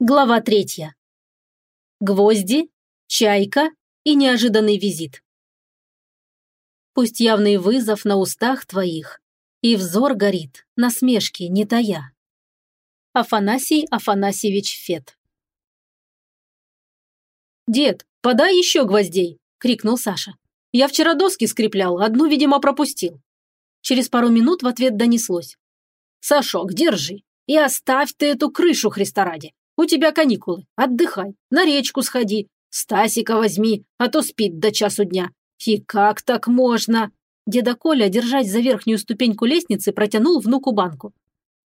Глава третья. Гвозди, чайка и неожиданный визит. Пусть явный вызов на устах твоих, и взор горит, насмешки не тая. Афанасий Афанасьевич Фет. «Дед, подай еще гвоздей!» – крикнул Саша. «Я вчера доски скреплял, одну, видимо, пропустил». Через пару минут в ответ донеслось. «Сашок, держи, и оставь ты эту крышу, Христа ради. У тебя каникулы. Отдыхай. На речку сходи. Стасика возьми, а то спит до часу дня. И как так можно?» Деда Коля, держась за верхнюю ступеньку лестницы, протянул внуку банку.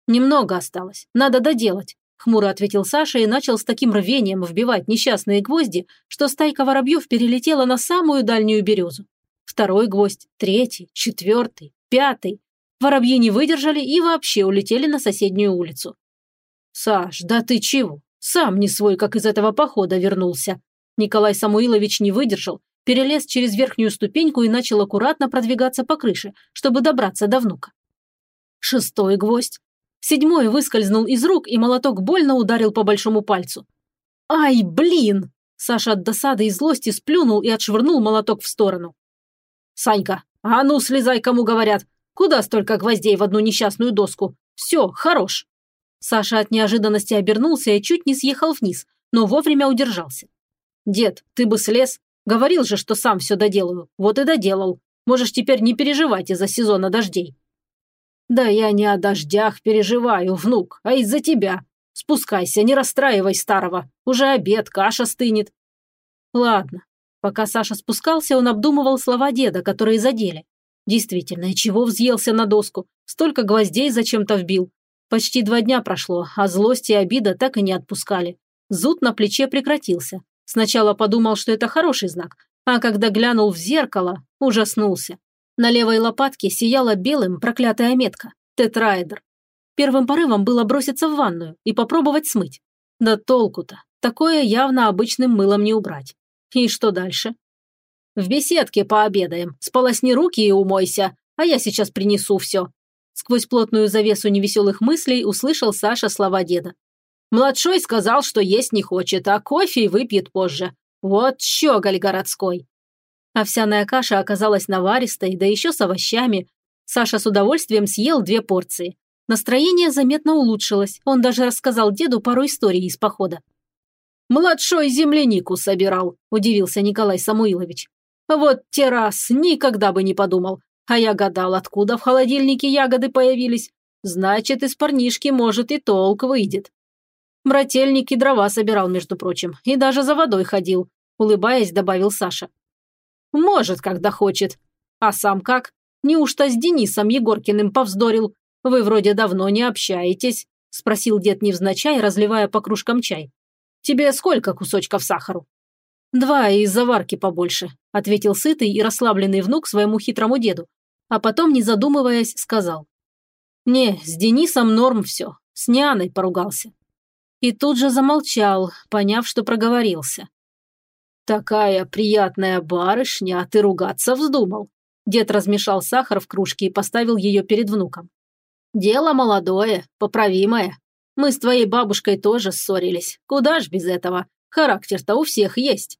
«Немного осталось. Надо доделать», – хмуро ответил Саша и начал с таким рвением вбивать несчастные гвозди, что стайка воробьев перелетела на самую дальнюю березу. Второй гвоздь, третий, четвертый, пятый. Воробьи не выдержали и вообще улетели на соседнюю улицу. «Саш, да ты чего? Сам не свой, как из этого похода вернулся». Николай Самуилович не выдержал, перелез через верхнюю ступеньку и начал аккуратно продвигаться по крыше, чтобы добраться до внука. Шестой гвоздь. Седьмой выскользнул из рук, и молоток больно ударил по большому пальцу. «Ай, блин!» Саша от досады и злости сплюнул и отшвырнул молоток в сторону. «Санька, а ну слезай, кому говорят! Куда столько гвоздей в одну несчастную доску? Все, хорош!» Саша от неожиданности обернулся и чуть не съехал вниз, но вовремя удержался. «Дед, ты бы слез. Говорил же, что сам все доделаю. Вот и доделал. Можешь теперь не переживать из-за сезона дождей». «Да я не о дождях переживаю, внук, а из-за тебя. Спускайся, не расстраивай старого. Уже обед, каша стынет». «Ладно». Пока Саша спускался, он обдумывал слова деда, которые задели. Действительно, чего взъелся на доску? Столько гвоздей зачем-то вбил. Почти два дня прошло, а злость и обида так и не отпускали. Зуд на плече прекратился. Сначала подумал, что это хороший знак, а когда глянул в зеркало, ужаснулся. На левой лопатке сияла белым проклятая метка – тетраэдр. Первым порывом было броситься в ванную и попробовать смыть. Да толку-то, такое явно обычным мылом не убрать. И что дальше? В беседке пообедаем, сполосни руки и умойся, а я сейчас принесу все. Сквозь плотную завесу невеселых мыслей услышал Саша слова деда. «Младшой сказал, что есть не хочет, а кофе выпьет позже. Вот щеголь городской». Овсяная каша оказалась наваристой, да еще с овощами. Саша с удовольствием съел две порции. Настроение заметно улучшилось, он даже рассказал деду пару историй из похода. «Младшой землянику собирал», – удивился Николай Самуилович. «Вот те раз, никогда бы не подумал. А я гадал, откуда в холодильнике ягоды появились. Значит, из парнишки, может, и толк выйдет. Брательник и дрова собирал, между прочим, и даже за водой ходил, улыбаясь, добавил Саша. Может, когда хочет. А сам как? Неужто с Денисом Егоркиным повздорил? Вы вроде давно не общаетесь, спросил дед невзначай, разливая по кружкам чай. Тебе сколько кусочков сахару? «Два и заварки побольше», – ответил сытый и расслабленный внук своему хитрому деду, а потом, не задумываясь, сказал. «Не, с Денисом норм все, с Няной поругался». И тут же замолчал, поняв, что проговорился. «Такая приятная барышня, а ты ругаться вздумал». Дед размешал сахар в кружке и поставил ее перед внуком. «Дело молодое, поправимое. Мы с твоей бабушкой тоже ссорились. Куда ж без этого? Характер-то у всех есть».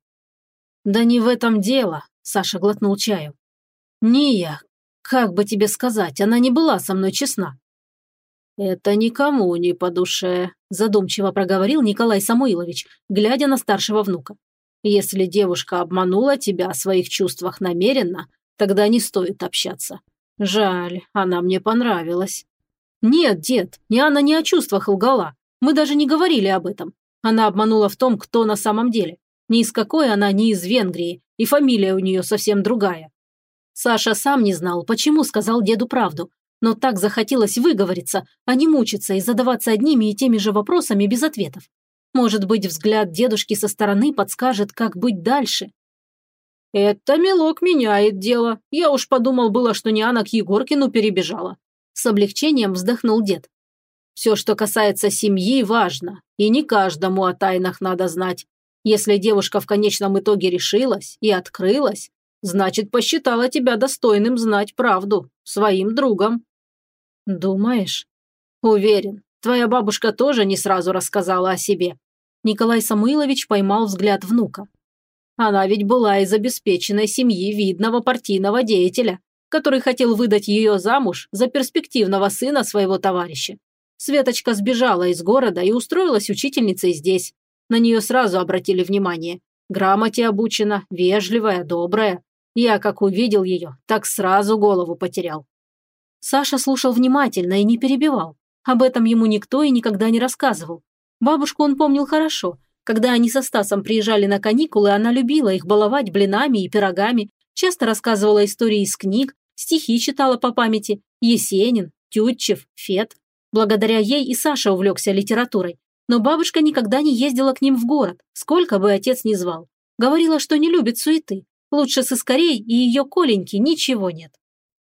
«Да не в этом дело», – Саша глотнул чаю. «Ния, как бы тебе сказать, она не была со мной честна». «Это никому не по душе», – задумчиво проговорил Николай Самуилович, глядя на старшего внука. «Если девушка обманула тебя о своих чувствах намеренно, тогда не стоит общаться. Жаль, она мне понравилась». «Нет, дед, не она не о чувствах лгала. Мы даже не говорили об этом. Она обманула в том, кто на самом деле. Ни из какой она, ни из Венгрии, и фамилия у нее совсем другая. Саша сам не знал, почему сказал деду правду, но так захотелось выговориться, а не мучиться и задаваться одними и теми же вопросами без ответов. Может быть, взгляд дедушки со стороны подскажет, как быть дальше. «Это мелок меняет дело. Я уж подумал было, что не Анна к Егоркину перебежала». С облегчением вздохнул дед. «Все, что касается семьи, важно, и не каждому о тайнах надо знать. Если девушка в конечном итоге решилась и открылась, Значит, посчитала тебя достойным знать правду, своим другом». «Думаешь?» «Уверен. Твоя бабушка тоже не сразу рассказала о себе. Николай Самуилович поймал взгляд внука. Она ведь была из обеспеченной семьи видного партийного деятеля, который хотел выдать ее замуж за перспективного сына своего товарища. Светочка сбежала из города и устроилась учительницей здесь. На нее сразу обратили внимание. Грамоте обучена, вежливая, добрая. Я, как увидел ее, так сразу голову потерял. Саша слушал внимательно и не перебивал. Об этом ему никто и никогда не рассказывал. Бабушку он помнил хорошо. Когда они со Стасом приезжали на каникулы, она любила их баловать блинами и пирогами, часто рассказывала истории из книг, стихи читала по памяти, Есенин, Тютчев, Фет. Благодаря ей и Саша увлекся литературой. Но бабушка никогда не ездила к ним в город, сколько бы отец ни звал. Говорила, что не любит суеты. Лучше с Искорей и ее Коленьки ничего нет.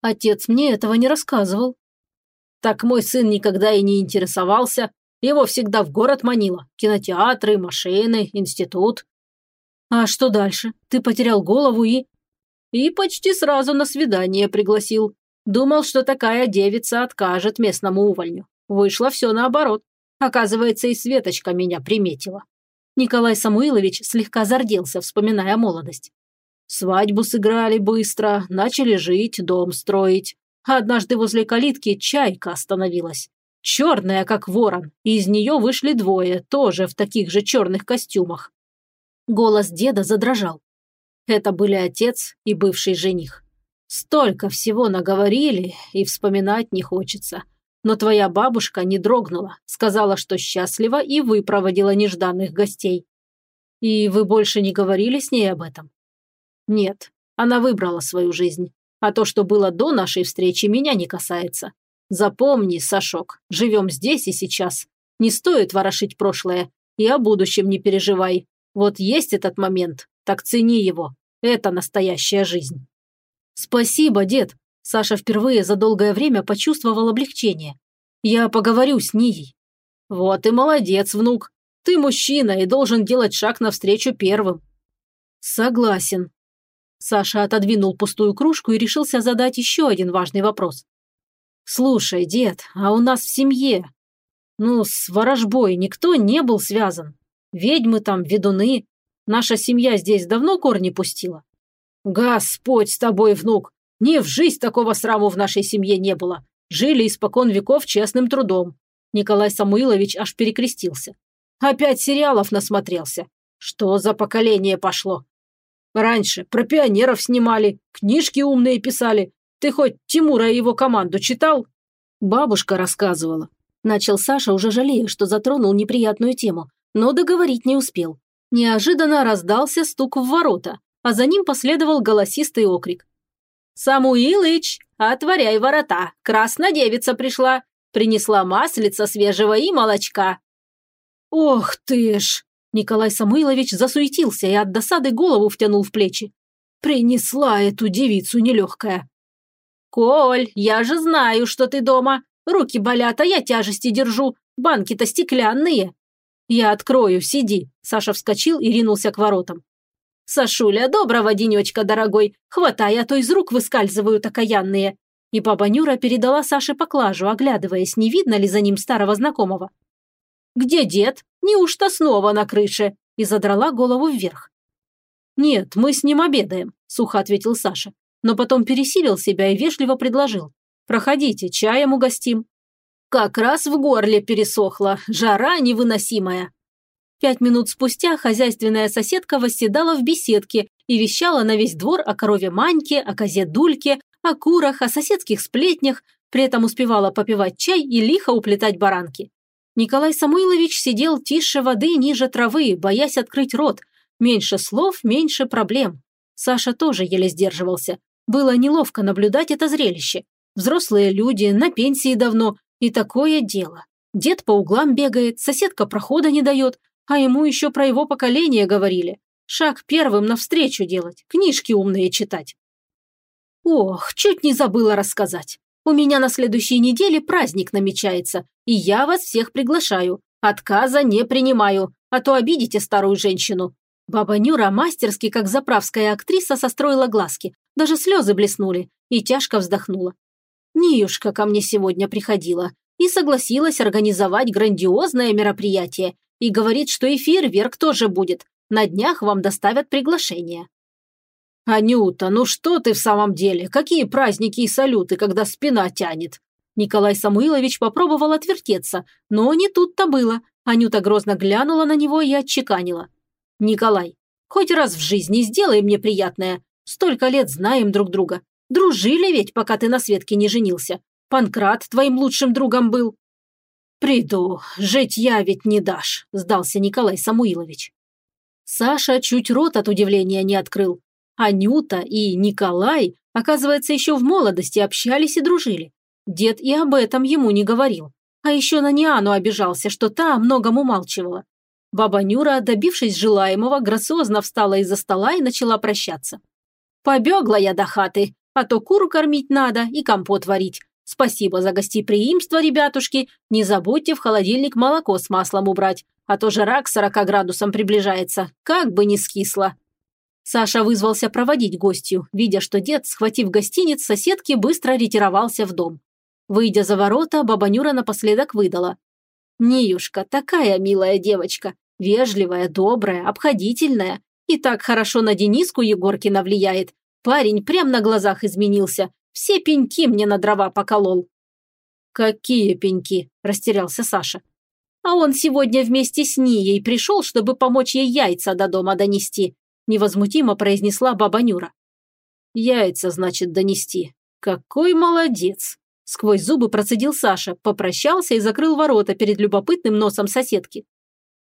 Отец мне этого не рассказывал. Так мой сын никогда и не интересовался. Его всегда в город манило. Кинотеатры, машины, институт. А что дальше? Ты потерял голову и... И почти сразу на свидание пригласил. Думал, что такая девица откажет местному увольню. Вышло все наоборот. Оказывается, и Светочка меня приметила. Николай Самуилович слегка зарделся, вспоминая молодость. Свадьбу сыграли быстро, начали жить, дом строить. Однажды возле калитки чайка остановилась. Черная, как ворон, из нее вышли двое, тоже в таких же черных костюмах. Голос деда задрожал. Это были отец и бывший жених. Столько всего наговорили, и вспоминать не хочется. Но твоя бабушка не дрогнула, сказала, что счастлива и выпроводила нежданных гостей. И вы больше не говорили с ней об этом? Нет, она выбрала свою жизнь. А то, что было до нашей встречи, меня не касается. Запомни, Сашок, живем здесь и сейчас. Не стоит ворошить прошлое. И о будущем не переживай. Вот есть этот момент, так цени его. Это настоящая жизнь. Спасибо, дед. Саша впервые за долгое время почувствовал облегчение. Я поговорю с Нией. Вот и молодец, внук. Ты мужчина и должен делать шаг навстречу первым. Согласен. Саша отодвинул пустую кружку и решился задать еще один важный вопрос. «Слушай, дед, а у нас в семье? Ну, с ворожбой никто не был связан. Ведьмы там, ведуны. Наша семья здесь давно корни пустила?» «Господь с тобой, внук! Ни в жизнь такого сраму в нашей семье не было. Жили испокон веков честным трудом». Николай Самуилович аж перекрестился. «Опять сериалов насмотрелся. Что за поколение пошло? Раньше про пионеров снимали, книжки умные писали. Ты хоть Тимура и его команду читал?» Бабушка рассказывала. Начал Саша, уже жалея, что затронул неприятную тему, но договорить не успел. Неожиданно раздался стук в ворота, а за ним последовал голосистый окрик. «Самуилыч, отворяй ворота, красная девица пришла, принесла маслица свежего и молочка». «Ох ты ж!» Николай Самойлович засуетился и от досады голову втянул в плечи. Принесла эту девицу нелегкая. «Коль, я же знаю, что ты дома. Руки болят, а я тяжести держу. Банки-то стеклянные». «Я открою, сиди». Саша вскочил и ринулся к воротам. «Сашуля, доброго денечка, дорогой. Хватай, а то из рук выскальзывают окаянные». И баба Нюра передала Саше поклажу, оглядываясь, не видно ли за ним старого знакомого. «Где дед? Неужто снова на крыше?» и задрала голову вверх. «Нет, мы с ним обедаем», – сухо ответил Саша, но потом пересилил себя и вежливо предложил. «Проходите, чаем угостим». Как раз в горле пересохло, жара невыносимая. Пять минут спустя хозяйственная соседка восседала в беседке и вещала на весь двор о корове Маньке, о козе Дульке, о курах, о соседских сплетнях, при этом успевала попивать чай и лихо уплетать баранки. Николай Самойлович сидел тише воды ниже травы, боясь открыть рот. Меньше слов, меньше проблем. Саша тоже еле сдерживался. Было неловко наблюдать это зрелище. Взрослые люди, на пенсии давно, и такое дело. Дед по углам бегает, соседка прохода не дает, а ему еще про его поколение говорили. Шаг первым навстречу делать, книжки умные читать. Ох, чуть не забыла рассказать. У меня на следующей неделе праздник намечается, и я вас всех приглашаю. Отказа не принимаю, а то обидите старую женщину». Баба Нюра мастерски, как заправская актриса, состроила глазки. Даже слезы блеснули и тяжко вздохнула. Ниюшка ко мне сегодня приходила и согласилась организовать грандиозное мероприятие. И говорит, что и фейерверк тоже будет. На днях вам доставят приглашение. «Анюта, ну что ты в самом деле? Какие праздники и салюты, когда спина тянет?» Николай Самуилович попробовал отвертеться, но не тут-то было. Анюта грозно глянула на него и отчеканила. «Николай, хоть раз в жизни сделай мне приятное. Столько лет знаем друг друга. Дружили ведь, пока ты на Светке не женился. Панкрат твоим лучшим другом был». «Приду, жить я ведь не дашь», – сдался Николай Самуилович. Саша чуть рот от удивления не открыл. Анюта и Николай, оказывается, еще в молодости общались и дружили. Дед и об этом ему не говорил. А еще на Ниану обижался, что та о многом умалчивала. Баба Нюра, добившись желаемого, грациозно встала из-за стола и начала прощаться. «Побегла я до хаты, а то куру кормить надо и компот варить. Спасибо за гостеприимство, ребятушки. Не забудьте в холодильник молоко с маслом убрать, а то жара к 40 градусам приближается, как бы не скисло». Саша вызвался проводить гостью, видя, что дед, схватив гостиниц соседки, быстро ретировался в дом. Выйдя за ворота, баба Нюра напоследок выдала. «Ниюшка, такая милая девочка, вежливая, добрая, обходительная. И так хорошо на Дениску Егоркина влияет. Парень прям на глазах изменился. Все пеньки мне на дрова поколол». «Какие пеньки?» – растерялся Саша. «А он сегодня вместе с Нией пришел, чтобы помочь ей яйца до дома донести», – невозмутимо произнесла баба Нюра. «Яйца, значит, донести. Какой молодец!» Сквозь зубы процедил Саша, попрощался и закрыл ворота перед любопытным носом соседки.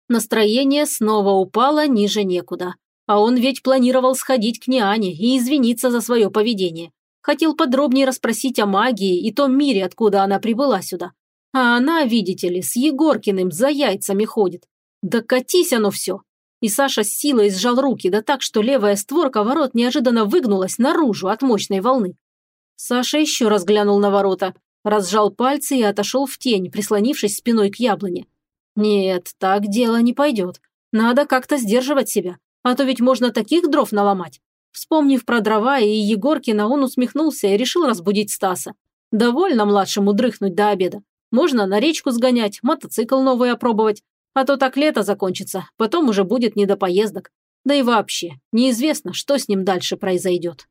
Настроение снова упало ниже некуда. А он ведь планировал сходить к Ниане и извиниться за свое поведение. Хотел подробнее расспросить о магии и том мире, откуда она прибыла сюда. А она, видите ли, с Егоркиным за яйцами ходит. Да катись оно все. И Саша с силой сжал руки, да так, что левая створка ворот неожиданно выгнулась наружу от мощной волны. Саша еще раз глянул на ворота, разжал пальцы и отошел в тень, прислонившись спиной к яблоне. Нет, так дело не пойдет. Надо как-то сдерживать себя, а то ведь можно таких дров наломать. Вспомнив про дрова и Егоркина, он усмехнулся и решил разбудить Стаса. Довольно младшему дрыхнуть до обеда. Можно на речку сгонять, мотоцикл новый опробовать. А то так лето закончится, потом уже будет не до поездок. Да и вообще, неизвестно, что с ним дальше произойдет.